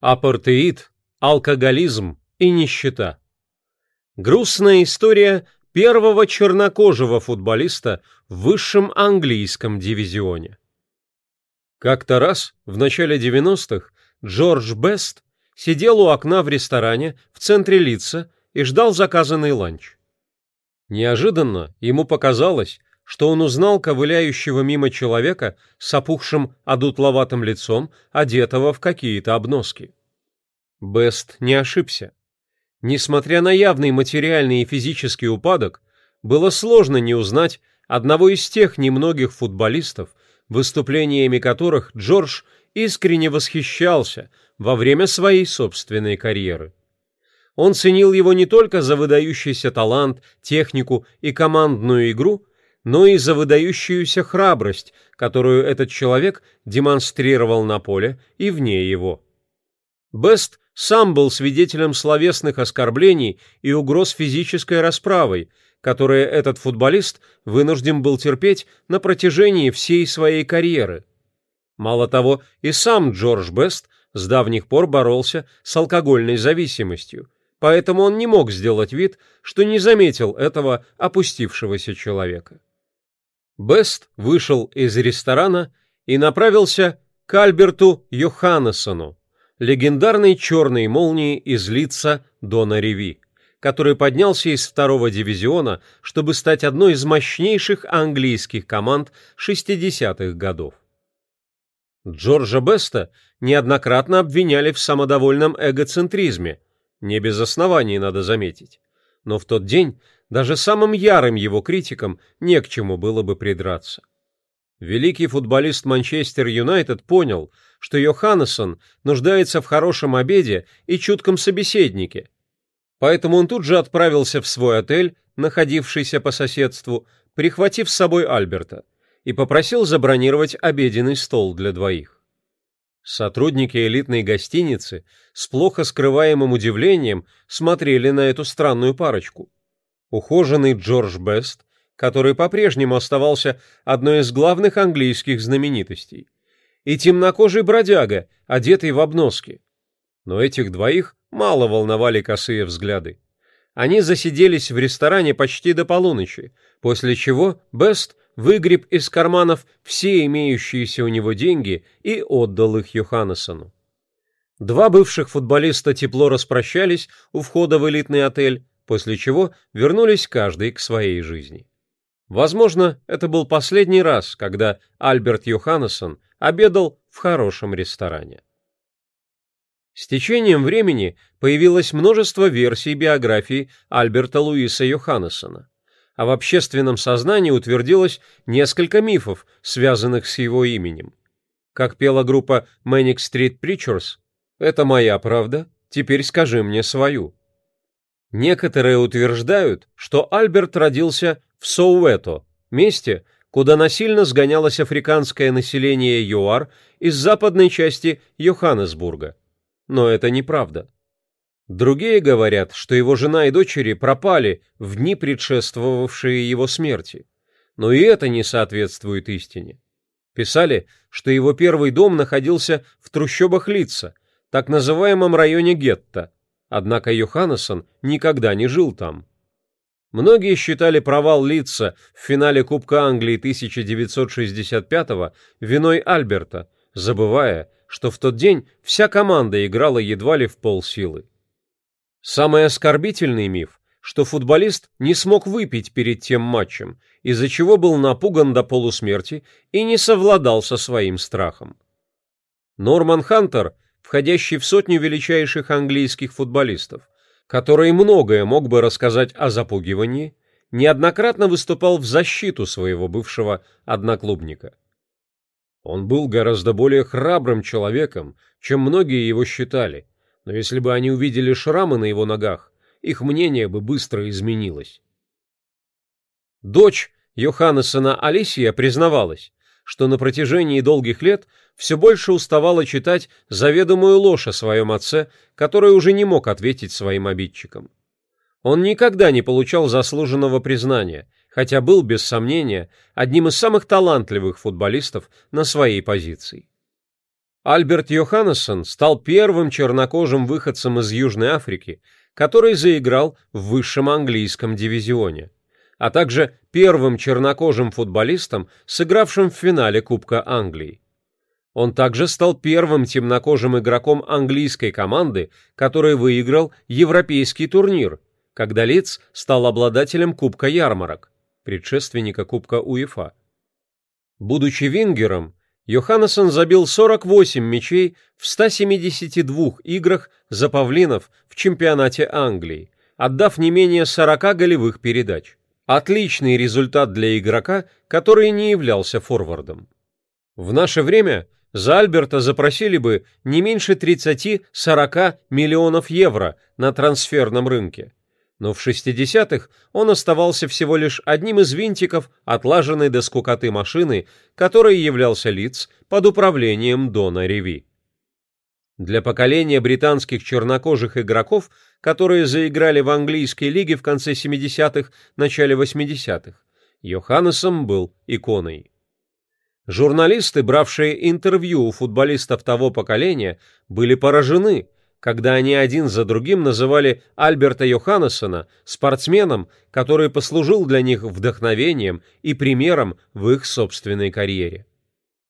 Апартеид, алкоголизм и нищета. Грустная история первого чернокожего футболиста в высшем английском дивизионе. Как-то раз, в начале 90-х, Джордж Бест сидел у окна в ресторане в центре Лица и ждал заказанный ланч. Неожиданно ему показалось, что он узнал ковыляющего мимо человека с опухшим одутловатым лицом, одетого в какие-то обноски. Бест не ошибся. Несмотря на явный материальный и физический упадок, было сложно не узнать одного из тех немногих футболистов, выступлениями которых Джордж искренне восхищался во время своей собственной карьеры. Он ценил его не только за выдающийся талант, технику и командную игру, но и за выдающуюся храбрость, которую этот человек демонстрировал на поле и вне его. Бест сам был свидетелем словесных оскорблений и угроз физической расправой, которые этот футболист вынужден был терпеть на протяжении всей своей карьеры. Мало того, и сам Джордж Бест с давних пор боролся с алкогольной зависимостью, поэтому он не мог сделать вид, что не заметил этого опустившегося человека. Бест вышел из ресторана и направился к Альберту Йоханнесону, легендарной черной молнии из лица Дона Реви, который поднялся из второго дивизиона, чтобы стать одной из мощнейших английских команд 60-х годов. Джорджа Беста неоднократно обвиняли в самодовольном эгоцентризме, не без оснований, надо заметить. Но в тот день даже самым ярым его критикам не к чему было бы придраться. Великий футболист Манчестер Юнайтед понял, что Йоханнессон нуждается в хорошем обеде и чутком собеседнике. Поэтому он тут же отправился в свой отель, находившийся по соседству, прихватив с собой Альберта, и попросил забронировать обеденный стол для двоих. Сотрудники элитной гостиницы с плохо скрываемым удивлением смотрели на эту странную парочку. Ухоженный Джордж Бест, который по-прежнему оставался одной из главных английских знаменитостей, и темнокожий бродяга, одетый в обноски. Но этих двоих мало волновали косые взгляды. Они засиделись в ресторане почти до полуночи, после чего Бест выгреб из карманов все имеющиеся у него деньги и отдал их Йоханнесону. Два бывших футболиста тепло распрощались у входа в элитный отель, после чего вернулись каждый к своей жизни. Возможно, это был последний раз, когда Альберт Йоханнессон обедал в хорошем ресторане. С течением времени появилось множество версий биографии Альберта Луиса Йоханнессона, а в общественном сознании утвердилось несколько мифов, связанных с его именем. Как пела группа Manic Street Preachers, «Это моя правда, теперь скажи мне свою». Некоторые утверждают, что Альберт родился в Соуэто, месте, куда насильно сгонялось африканское население ЮАР из западной части Йоханнесбурга. Но это неправда. Другие говорят, что его жена и дочери пропали в дни, предшествовавшие его смерти. Но и это не соответствует истине. Писали, что его первый дом находился в трущобах Лица, так называемом районе гетто, Однако Йоханнессон никогда не жил там. Многие считали провал Лидса в финале Кубка Англии 1965-го виной Альберта, забывая, что в тот день вся команда играла едва ли в полсилы. Самый оскорбительный миф, что футболист не смог выпить перед тем матчем, из-за чего был напуган до полусмерти и не совладал со своим страхом. Норман Хантер входящий в сотню величайших английских футболистов, который многое мог бы рассказать о запугивании, неоднократно выступал в защиту своего бывшего одноклубника. Он был гораздо более храбрым человеком, чем многие его считали, но если бы они увидели шрамы на его ногах, их мнение бы быстро изменилось. Дочь Йоханнесона Алисия признавалась, что на протяжении долгих лет все больше уставала читать заведомую ложь о своем отце, который уже не мог ответить своим обидчикам. Он никогда не получал заслуженного признания, хотя был, без сомнения, одним из самых талантливых футболистов на своей позиции. Альберт Йоханнессон стал первым чернокожим выходцем из Южной Африки, который заиграл в высшем английском дивизионе, а также первым чернокожим футболистом, сыгравшим в финале Кубка Англии. Он также стал первым темнокожим игроком английской команды, который выиграл европейский турнир, когда Лиц стал обладателем Кубка Ярмарок, предшественника Кубка УЕФА. Будучи вингером, Йоханнессон забил 48 мячей в 172 играх за павлинов в чемпионате Англии, отдав не менее 40 голевых передач. Отличный результат для игрока, который не являлся форвардом. В наше время за Альберта запросили бы не меньше 30-40 миллионов евро на трансферном рынке. Но в 60-х он оставался всего лишь одним из винтиков отлаженной до скукоты машины, которой являлся лиц под управлением Дона Реви. Для поколения британских чернокожих игроков, которые заиграли в английской лиге в конце 70-х, начале 80-х, Йоханнесом был иконой. Журналисты, бравшие интервью у футболистов того поколения, были поражены, когда они один за другим называли Альберта Йоханнессона спортсменом, который послужил для них вдохновением и примером в их собственной карьере.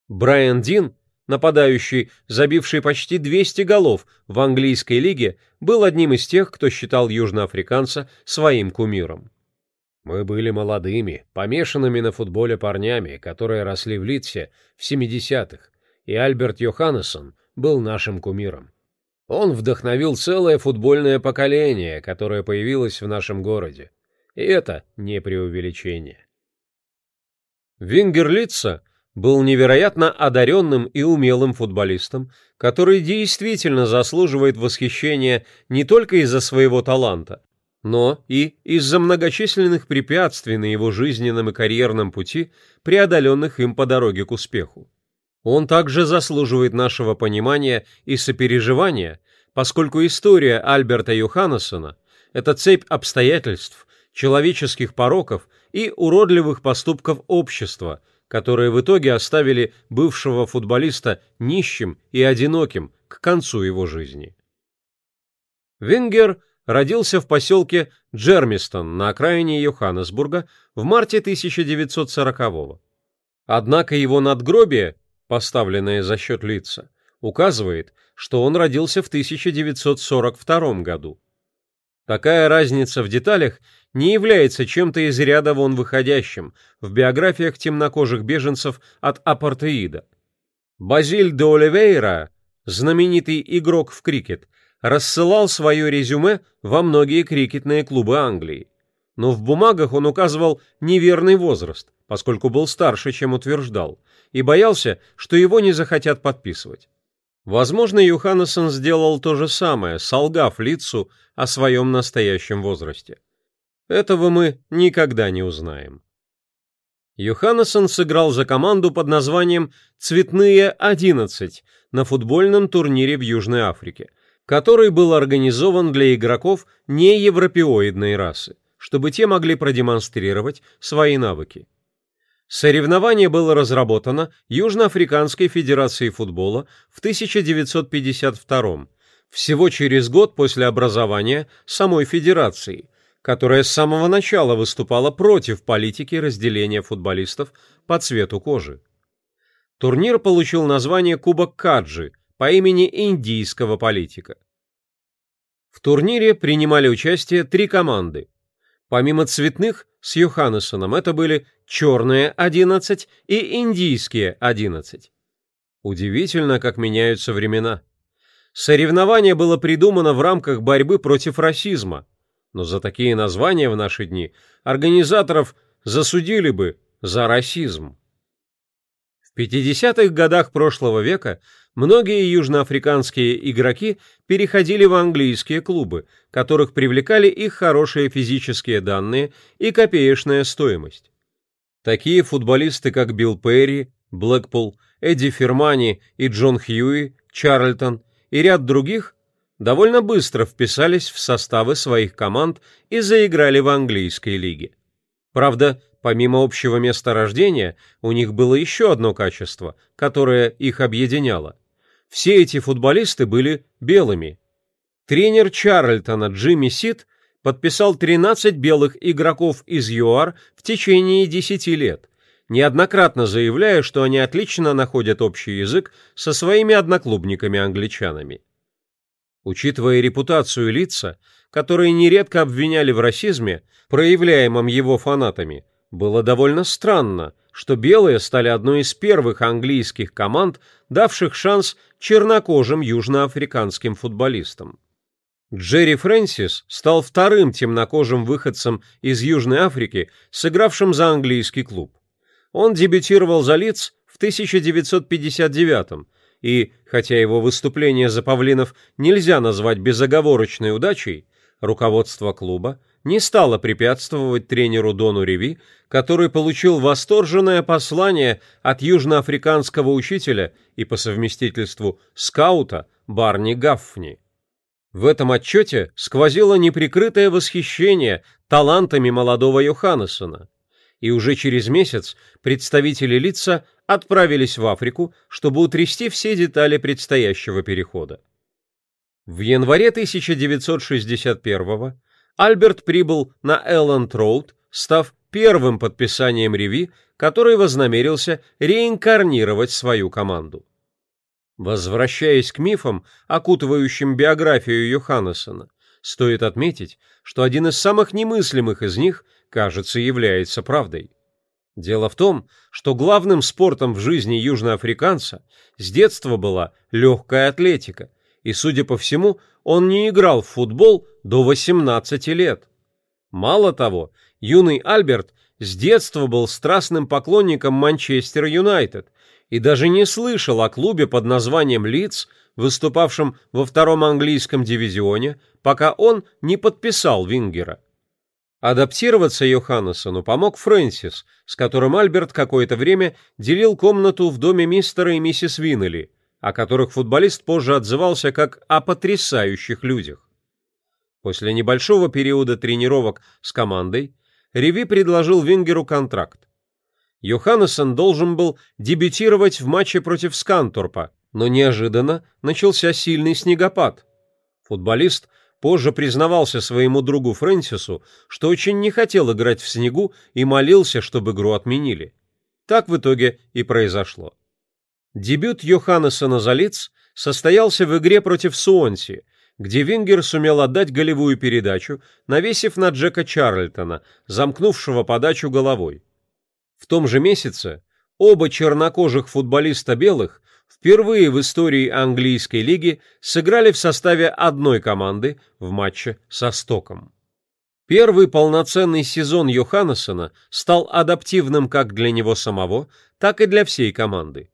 Брайан Дин, нападающий, забивший почти 200 голов в английской лиге, был одним из тех, кто считал южноафриканца своим кумиром. Мы были молодыми, помешанными на футболе парнями, которые росли в Литсе в 70-х, и Альберт Йоханнессон был нашим кумиром. Он вдохновил целое футбольное поколение, которое появилось в нашем городе. И это не преувеличение. Вингер Литца был невероятно одаренным и умелым футболистом, который действительно заслуживает восхищения не только из-за своего таланта, но и из-за многочисленных препятствий на его жизненном и карьерном пути, преодоленных им по дороге к успеху. Он также заслуживает нашего понимания и сопереживания, поскольку история Альберта Йоханнессона – это цепь обстоятельств, человеческих пороков и уродливых поступков общества, которые в итоге оставили бывшего футболиста нищим и одиноким к концу его жизни. Венгер – родился в поселке Джермистон на окраине Йоханнесбурга в марте 1940-го. Однако его надгробие, поставленное за счет лица, указывает, что он родился в 1942 году. Такая разница в деталях не является чем-то из ряда вон выходящим в биографиях темнокожих беженцев от апартеида. Базиль де Оливейра, знаменитый игрок в крикет, рассылал свое резюме во многие крикетные клубы Англии. Но в бумагах он указывал неверный возраст, поскольку был старше, чем утверждал, и боялся, что его не захотят подписывать. Возможно, Юханнессон сделал то же самое, солгав лицу о своем настоящем возрасте. Этого мы никогда не узнаем. Юханнессон сыграл за команду под названием «Цветные 11» на футбольном турнире в Южной Африке – который был организован для игроков неевропеоидной расы, чтобы те могли продемонстрировать свои навыки. Соревнование было разработано Южноафриканской Федерацией футбола в 1952 всего через год после образования самой федерации, которая с самого начала выступала против политики разделения футболистов по цвету кожи. Турнир получил название Кубок Каджи по имени индийского политика. В турнире принимали участие три команды. Помимо цветных с Йоханнесоном это были черные 11 и индийские 11. Удивительно, как меняются времена. Соревнование было придумано в рамках борьбы против расизма, но за такие названия в наши дни организаторов засудили бы за расизм. В 50-х годах прошлого века многие южноафриканские игроки переходили в английские клубы, которых привлекали их хорошие физические данные и копеечная стоимость. Такие футболисты, как Билл Перри, Блэкпул, Эдди Фермани и Джон Хьюи, Чарльтон и ряд других довольно быстро вписались в составы своих команд и заиграли в английской лиге. Правда, помимо общего места рождения, у них было еще одно качество, которое их объединяло. Все эти футболисты были белыми. Тренер Чарльтона Джимми Сид подписал 13 белых игроков из ЮАР в течение 10 лет, неоднократно заявляя, что они отлично находят общий язык со своими одноклубниками-англичанами. Учитывая репутацию лица, которые нередко обвиняли в расизме, проявляемом его фанатами, было довольно странно, что белые стали одной из первых английских команд, давших шанс чернокожим южноафриканским футболистам. Джерри Фрэнсис стал вторым темнокожим выходцем из Южной Африки, сыгравшим за английский клуб. Он дебютировал за Лиц в 1959 и, хотя его выступление за павлинов нельзя назвать безоговорочной удачей, руководство клуба не стало препятствовать тренеру Дону Реви, который получил восторженное послание от южноафриканского учителя и по совместительству скаута Барни Гаффни. В этом отчете сквозило неприкрытое восхищение талантами молодого Йоханнесона, и уже через месяц представители лица отправились в Африку, чтобы утрясти все детали предстоящего перехода. В январе 1961 Альберт прибыл на Элленд-Роуд, став первым подписанием Реви, который вознамерился реинкарнировать свою команду. Возвращаясь к мифам, окутывающим биографию Йоханнесона, стоит отметить, что один из самых немыслимых из них, кажется, является правдой. Дело в том, что главным спортом в жизни южноафриканца с детства была легкая атлетика, и, судя по всему, он не играл в футбол до 18 лет. Мало того, юный Альберт с детства был страстным поклонником Манчестер Юнайтед и даже не слышал о клубе под названием Лидс, выступавшем во втором английском дивизионе, пока он не подписал Вингера. Адаптироваться Йоханнесону помог Фрэнсис, с которым Альберт какое-то время делил комнату в доме мистера и миссис Виннелли, о которых футболист позже отзывался как о потрясающих людях. После небольшого периода тренировок с командой Реви предложил Вингеру контракт. Йоханнессон должен был дебютировать в матче против Сканторпа, но неожиданно начался сильный снегопад. Футболист позже признавался своему другу Фрэнсису, что очень не хотел играть в снегу и молился, чтобы игру отменили. Так в итоге и произошло. Дебют Йоханнессона за лиц состоялся в игре против Суонси, где Вингер сумел отдать голевую передачу, навесив на Джека Чарльтона, замкнувшего подачу головой. В том же месяце оба чернокожих футболиста белых впервые в истории английской лиги сыграли в составе одной команды в матче со Стоком. Первый полноценный сезон Йоханнесона стал адаптивным как для него самого, так и для всей команды.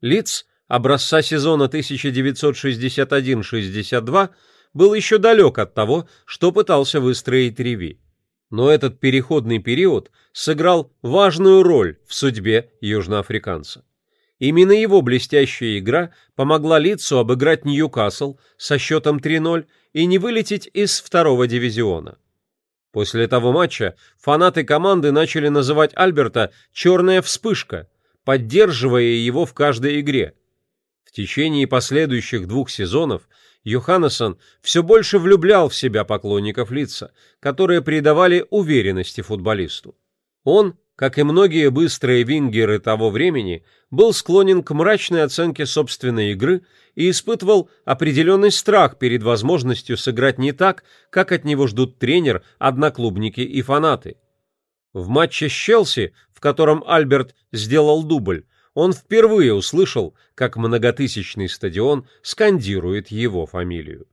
Лиц образца сезона 1961-62 был еще далек от того, что пытался выстроить Реви. Но этот переходный период сыграл важную роль в судьбе южноафриканца. Именно его блестящая игра помогла Лицу обыграть Ньюкасл со счетом 3-0 и не вылететь из второго дивизиона. После того матча фанаты команды начали называть Альберта «черная вспышка», поддерживая его в каждой игре. В течение последующих двух сезонов Йоханнессон все больше влюблял в себя поклонников лица, которые придавали уверенности футболисту. Он, как и многие быстрые вингеры того времени, был склонен к мрачной оценке собственной игры и испытывал определенный страх перед возможностью сыграть не так, как от него ждут тренер, одноклубники и фанаты. В матче с Челси, в котором Альберт сделал дубль, он впервые услышал, как многотысячный стадион скандирует его фамилию.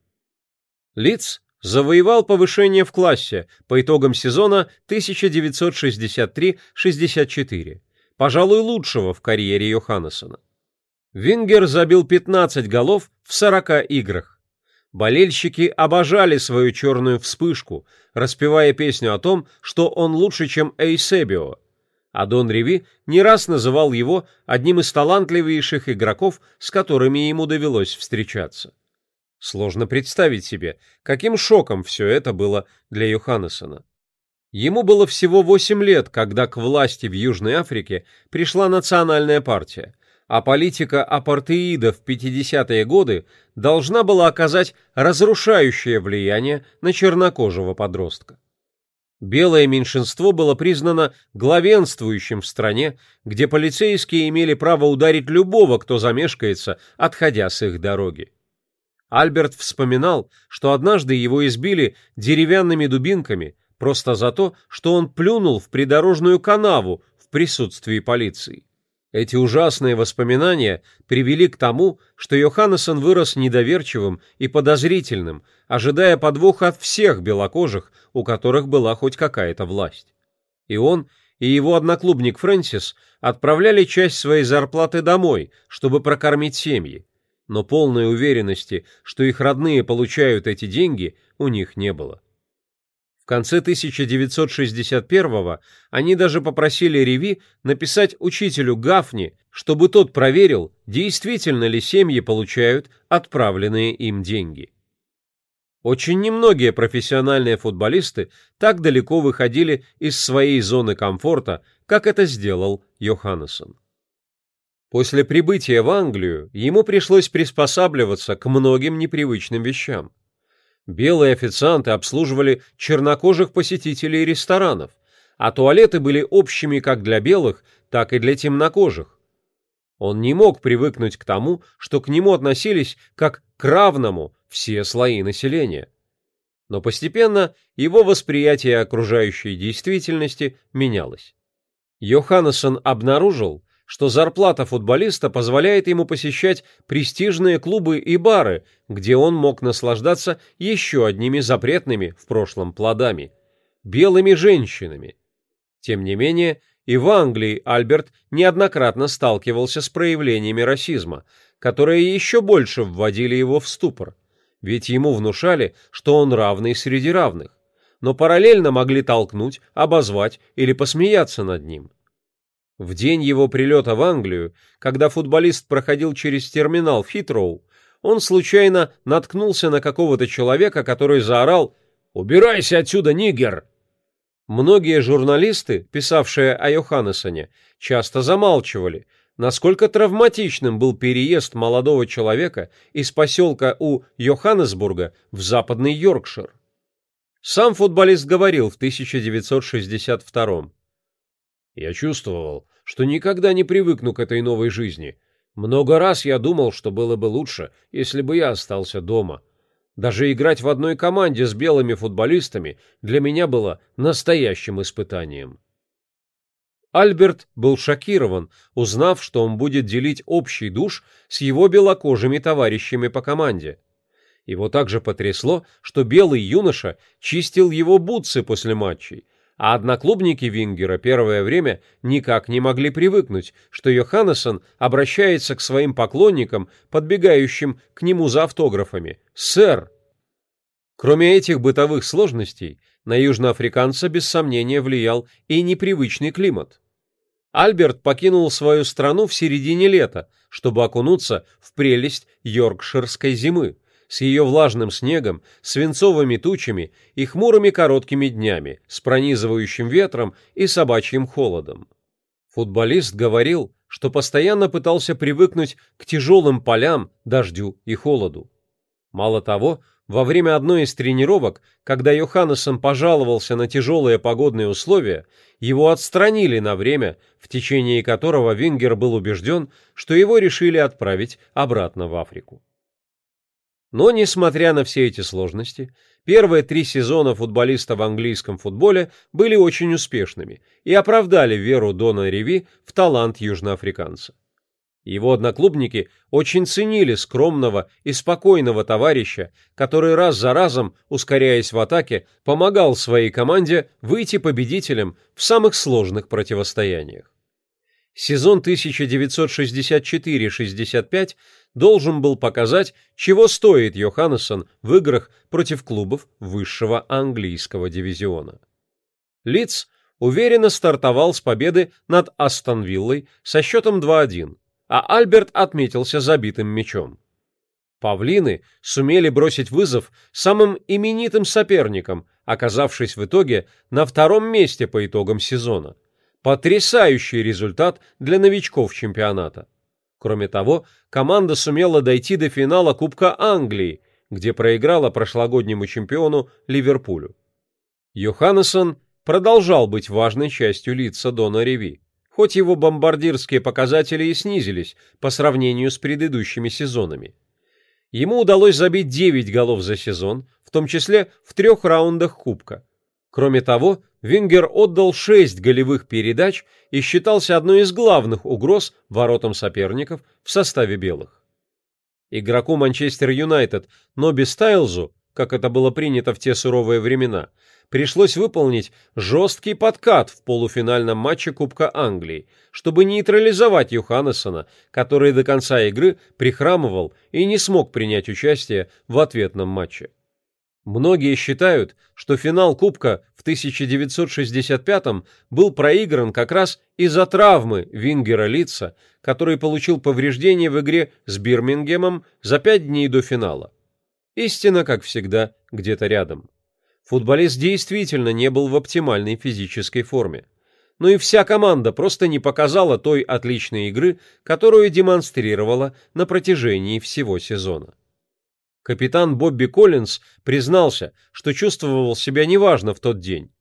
Лиц завоевал повышение в классе по итогам сезона 1963-64, пожалуй, лучшего в карьере Йоханнесона. Вингер забил 15 голов в 40 играх. Болельщики обожали свою черную вспышку, распевая песню о том, что он лучше, чем Эйсебио. А Дон Риви не раз называл его одним из талантливейших игроков, с которыми ему довелось встречаться. Сложно представить себе, каким шоком все это было для Йоханнесона. Ему было всего 8 лет, когда к власти в Южной Африке пришла национальная партия, а политика апартеида в 50-е годы должна была оказать разрушающее влияние на чернокожего подростка. Белое меньшинство было признано главенствующим в стране, где полицейские имели право ударить любого, кто замешкается, отходя с их дороги. Альберт вспоминал, что однажды его избили деревянными дубинками просто за то, что он плюнул в придорожную канаву в присутствии полиции. Эти ужасные воспоминания привели к тому, что Йоханнессон вырос недоверчивым и подозрительным, ожидая подвоха от всех белокожих, у которых была хоть какая-то власть. И он, и его одноклубник Фрэнсис отправляли часть своей зарплаты домой, чтобы прокормить семьи, но полной уверенности, что их родные получают эти деньги, у них не было конце 1961-го они даже попросили Реви написать учителю Гафни, чтобы тот проверил, действительно ли семьи получают отправленные им деньги. Очень немногие профессиональные футболисты так далеко выходили из своей зоны комфорта, как это сделал Йоханнессон. После прибытия в Англию ему пришлось приспосабливаться к многим непривычным вещам. Белые официанты обслуживали чернокожих посетителей ресторанов, а туалеты были общими как для белых, так и для темнокожих. Он не мог привыкнуть к тому, что к нему относились как к равному все слои населения. Но постепенно его восприятие окружающей действительности менялось. Йоханнессон обнаружил, что зарплата футболиста позволяет ему посещать престижные клубы и бары, где он мог наслаждаться еще одними запретными в прошлом плодами – белыми женщинами. Тем не менее, и в Англии Альберт неоднократно сталкивался с проявлениями расизма, которые еще больше вводили его в ступор, ведь ему внушали, что он равный среди равных, но параллельно могли толкнуть, обозвать или посмеяться над ним – в день его прилета в Англию, когда футболист проходил через терминал в Хитроу, он случайно наткнулся на какого-то человека, который заорал «Убирайся отсюда, нигер!». Многие журналисты, писавшие о Йоханнесоне, часто замалчивали, насколько травматичным был переезд молодого человека из поселка у Йоханнесбурга в западный Йоркшир. Сам футболист говорил в 1962 я чувствовал, что никогда не привыкну к этой новой жизни. Много раз я думал, что было бы лучше, если бы я остался дома. Даже играть в одной команде с белыми футболистами для меня было настоящим испытанием. Альберт был шокирован, узнав, что он будет делить общий душ с его белокожими товарищами по команде. Его также потрясло, что белый юноша чистил его бутсы после матчей, а одноклубники Вингера первое время никак не могли привыкнуть, что Йоханнессон обращается к своим поклонникам, подбегающим к нему за автографами. «Сэр!» Кроме этих бытовых сложностей, на южноафриканца без сомнения влиял и непривычный климат. Альберт покинул свою страну в середине лета, чтобы окунуться в прелесть йоркширской зимы, с ее влажным снегом, свинцовыми тучами и хмурыми короткими днями, с пронизывающим ветром и собачьим холодом. Футболист говорил, что постоянно пытался привыкнуть к тяжелым полям, дождю и холоду. Мало того, во время одной из тренировок, когда Йоханнессон пожаловался на тяжелые погодные условия, его отстранили на время, в течение которого Вингер был убежден, что его решили отправить обратно в Африку. Но, несмотря на все эти сложности, первые три сезона футболиста в английском футболе были очень успешными и оправдали веру Дона Реви в талант южноафриканца. Его одноклубники очень ценили скромного и спокойного товарища, который раз за разом, ускоряясь в атаке, помогал своей команде выйти победителем в самых сложных противостояниях. Сезон 1964-65 должен был показать, чего стоит Йоханнессон в играх против клубов высшего английского дивизиона. Лидс уверенно стартовал с победы над Астон Виллой со счетом 2-1, а Альберт отметился забитым мячом. Павлины сумели бросить вызов самым именитым соперникам, оказавшись в итоге на втором месте по итогам сезона – Потрясающий результат для новичков чемпионата. Кроме того, команда сумела дойти до финала Кубка Англии, где проиграла прошлогоднему чемпиону Ливерпулю. Йоханнессон продолжал быть важной частью лица Дона Реви, хоть его бомбардирские показатели и снизились по сравнению с предыдущими сезонами. Ему удалось забить 9 голов за сезон, в том числе в трех раундах Кубка. Кроме того, Вингер отдал 6 голевых передач и считался одной из главных угроз воротам соперников в составе белых. Игроку Манчестер Юнайтед Ноби Стайлзу, как это было принято в те суровые времена, пришлось выполнить жесткий подкат в полуфинальном матче Кубка Англии, чтобы нейтрализовать Юханнесона, который до конца игры прихрамывал и не смог принять участие в ответном матче. Многие считают, что финал Кубка в 1965 был проигран как раз из-за травмы Вингера Лица, который получил повреждение в игре с Бирмингемом за пять дней до финала. Истина, как всегда, где-то рядом. Футболист действительно не был в оптимальной физической форме. Но и вся команда просто не показала той отличной игры, которую демонстрировала на протяжении всего сезона. Капитан Бобби Коллинз признался, что чувствовал себя неважно в тот день.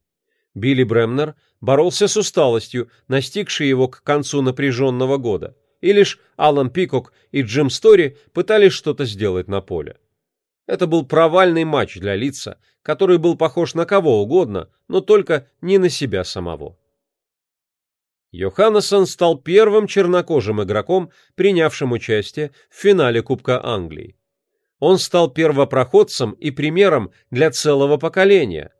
Билли Бремнер боролся с усталостью, настигшей его к концу напряженного года, и лишь Алан Пикок и Джим Стори пытались что-то сделать на поле. Это был провальный матч для лица, который был похож на кого угодно, но только не на себя самого. Йоханнессон стал первым чернокожим игроком, принявшим участие в финале Кубка Англии. Он стал первопроходцем и примером для целого поколения,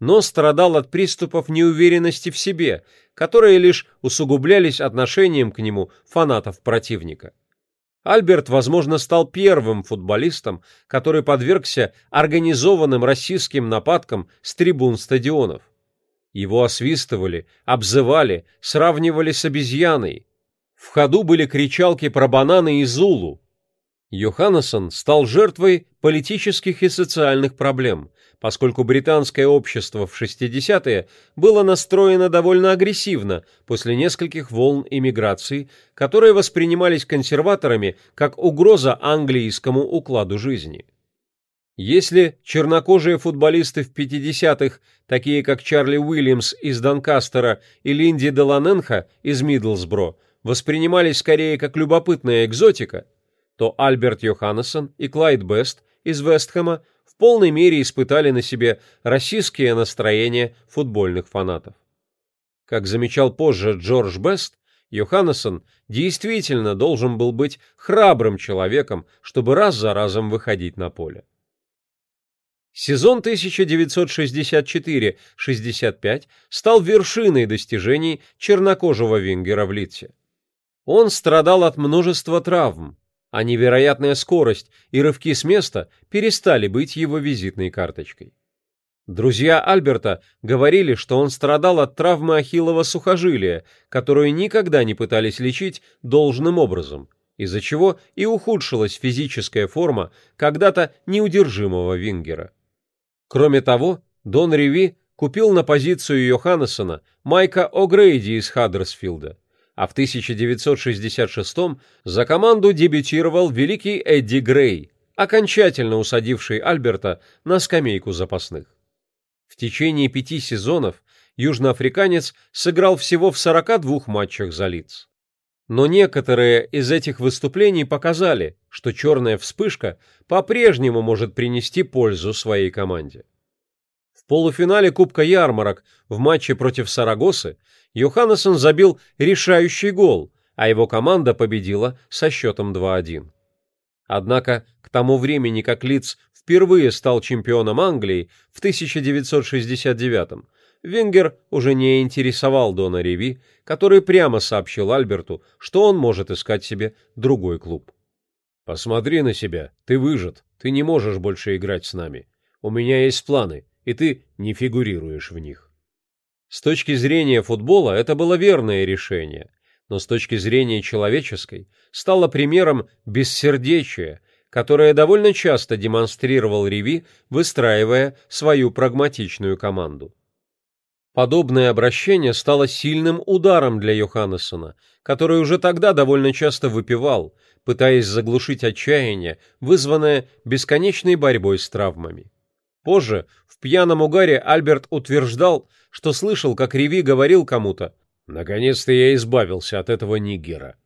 но страдал от приступов неуверенности в себе, которые лишь усугублялись отношением к нему фанатов противника. Альберт, возможно, стал первым футболистом, который подвергся организованным расистским нападкам с трибун стадионов. Его освистывали, обзывали, сравнивали с обезьяной. В ходу были кричалки про бананы и Зулу, Йоханнессон стал жертвой политических и социальных проблем, поскольку британское общество в 60-е было настроено довольно агрессивно после нескольких волн иммиграции, которые воспринимались консерваторами как угроза английскому укладу жизни. Если чернокожие футболисты в 50-х, такие как Чарли Уильямс из Донкастера и Линди Деланенха из Мидлсбро, воспринимались скорее как любопытная экзотика – то Альберт Йоханнессон и Клайд Бест из Вестхэма в полной мере испытали на себе российские настроения футбольных фанатов. Как замечал позже Джордж Бест, Йоханнессон действительно должен был быть храбрым человеком, чтобы раз за разом выходить на поле. Сезон 1964-65 стал вершиной достижений чернокожего вингера в Литсе. Он страдал от множества травм, а невероятная скорость и рывки с места перестали быть его визитной карточкой. Друзья Альберта говорили, что он страдал от травмы ахиллова сухожилия, которую никогда не пытались лечить должным образом, из-за чего и ухудшилась физическая форма когда-то неудержимого Вингера. Кроме того, Дон Риви купил на позицию Йоханнесона Майка О'Грейди из Хаддерсфилда, а в 1966 за команду дебютировал великий Эдди Грей, окончательно усадивший Альберта на скамейку запасных. В течение пяти сезонов южноафриканец сыграл всего в 42 матчах за лиц. Но некоторые из этих выступлений показали, что черная вспышка по-прежнему может принести пользу своей команде. В полуфинале Кубка Ярмарок в матче против Сарагосы Йоханнессон забил решающий гол, а его команда победила со счетом 2-1. Однако к тому времени, как Лидс впервые стал чемпионом Англии в 1969-м, Венгер уже не интересовал Дона Риви, который прямо сообщил Альберту, что он может искать себе другой клуб. «Посмотри на себя, ты выжат, ты не можешь больше играть с нами. У меня есть планы, и ты не фигурируешь в них». С точки зрения футбола это было верное решение, но с точки зрения человеческой стало примером бессердечия, которое довольно часто демонстрировал Риви, выстраивая свою прагматичную команду. Подобное обращение стало сильным ударом для Йоханнесона, который уже тогда довольно часто выпивал, пытаясь заглушить отчаяние, вызванное бесконечной борьбой с травмами. Позже, в пьяном угаре, Альберт утверждал, что слышал, как Реви говорил кому-то «Наконец-то я избавился от этого нигера».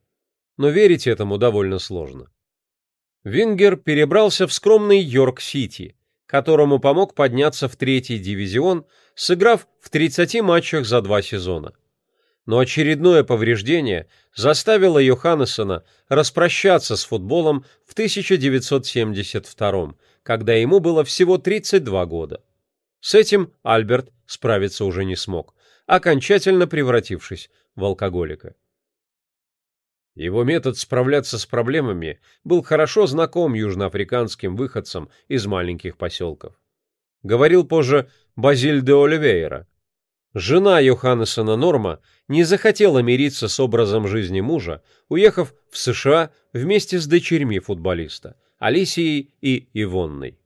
Но верить этому довольно сложно. Вингер перебрался в скромный Йорк-Сити, которому помог подняться в третий дивизион, сыграв в 30 матчах за два сезона. Но очередное повреждение заставило Йоханнесона распрощаться с футболом в 1972 когда ему было всего 32 года. С этим Альберт справиться уже не смог, окончательно превратившись в алкоголика. Его метод справляться с проблемами был хорошо знаком южноафриканским выходцам из маленьких поселков. Говорил позже Базиль де Оливейра. Жена Йоханнесона Норма не захотела мириться с образом жизни мужа, уехав в США вместе с дочерьми футболиста, Алисией и Ивонной.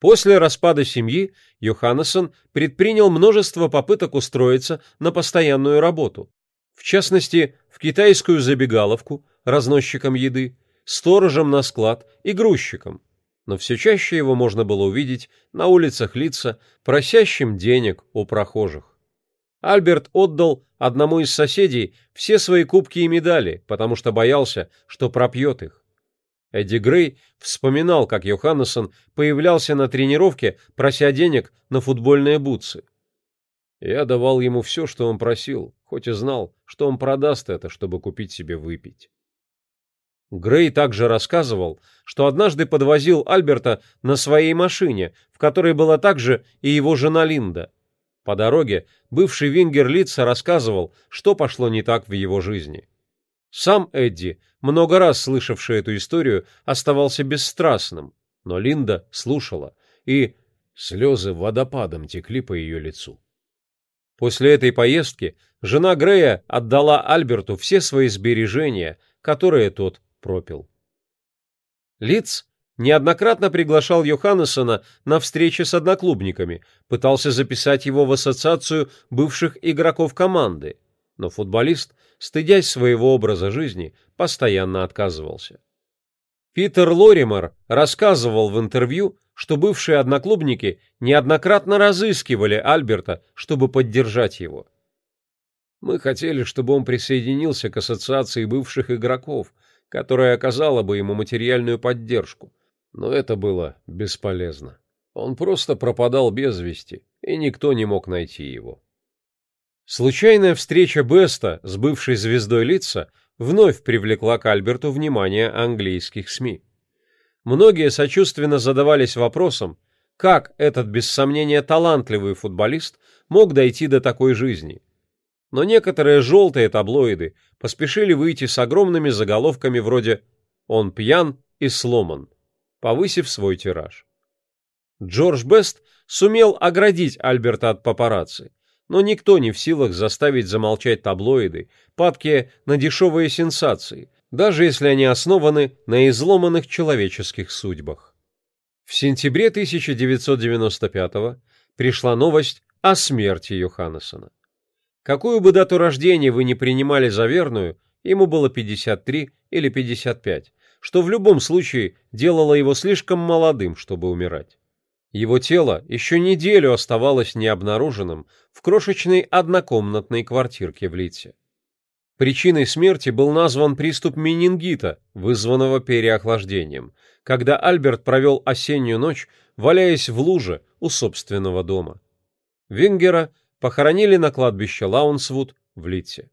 После распада семьи Йоханнесон предпринял множество попыток устроиться на постоянную работу, в частности, в китайскую забегаловку, разносчиком еды, сторожем на склад и грузчиком. Но все чаще его можно было увидеть на улицах лица, просящим денег у прохожих. Альберт отдал одному из соседей все свои кубки и медали, потому что боялся, что пропьет их. Эдди Грей вспоминал, как Йоханнессон появлялся на тренировке, прося денег на футбольные бутсы. Я давал ему все, что он просил, хоть и знал, что он продаст это, чтобы купить себе выпить. Грей также рассказывал, что однажды подвозил Альберта на своей машине, в которой была также и его жена Линда. По дороге бывший вингер Лица рассказывал, что пошло не так в его жизни. Сам Эдди, много раз слышавший эту историю, оставался бесстрастным, но Линда слушала, и слезы водопадом текли по ее лицу. После этой поездки жена Грея отдала Альберту все свои сбережения, которые тот пропил. Лиц неоднократно приглашал Йоханнесона на встречи с одноклубниками, пытался записать его в ассоциацию бывших игроков команды, но футболист, стыдясь своего образа жизни, постоянно отказывался. Питер Лоример рассказывал в интервью, что бывшие одноклубники неоднократно разыскивали Альберта, чтобы поддержать его. Мы хотели, чтобы он присоединился к ассоциации бывших игроков, которая оказала бы ему материальную поддержку, но это было бесполезно. Он просто пропадал без вести, и никто не мог найти его. Случайная встреча Беста с бывшей звездой лица вновь привлекла к Альберту внимание английских СМИ. Многие сочувственно задавались вопросом, как этот без сомнения талантливый футболист мог дойти до такой жизни. Но некоторые желтые таблоиды поспешили выйти с огромными заголовками вроде «Он пьян и сломан», повысив свой тираж. Джордж Бест сумел оградить Альберта от папарацци, но никто не в силах заставить замолчать таблоиды, падкие на дешевые сенсации, даже если они основаны на изломанных человеческих судьбах. В сентябре 1995 пришла новость о смерти Йоханнесона. Какую бы дату рождения вы ни принимали за верную, ему было 53 или 55, что в любом случае делало его слишком молодым, чтобы умирать. Его тело еще неделю оставалось необнаруженным в крошечной однокомнатной квартирке в Литсе. Причиной смерти был назван приступ менингита, вызванного переохлаждением, когда Альберт провел осеннюю ночь, валяясь в луже у собственного дома. Вингера похоронили на кладбище Лаунсвуд в Литсе.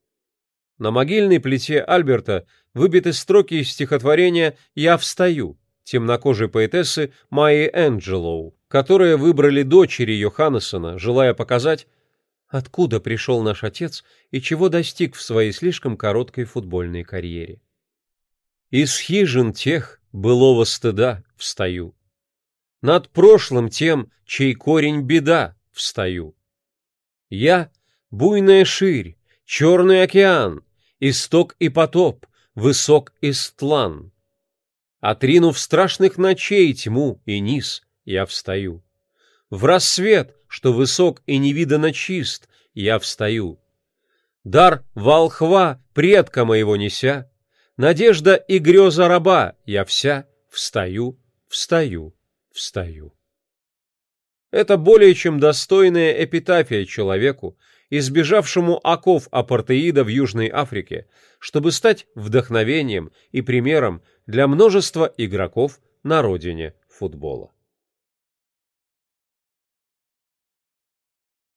На могильной плите Альберта выбиты строки из стихотворения «Я встаю» темнокожей поэтессы Майи Энджелоу, которые выбрали дочери Йоханнесона, желая показать, откуда пришел наш отец и чего достиг в своей слишком короткой футбольной карьере. Из хижин тех былого стыда встаю. Над прошлым тем, чей корень беда, встаю. Я — буйная ширь, черный океан, исток и потоп, высок и стлан. Отринув страшных ночей тьму и низ, я встаю. В рассвет что высок и невиданно чист, я встаю. Дар волхва предка моего неся, надежда и греза раба, я вся встаю, встаю, встаю. Это более чем достойная эпитафия человеку, избежавшему оков апартеида в Южной Африке, чтобы стать вдохновением и примером для множества игроков на родине футбола.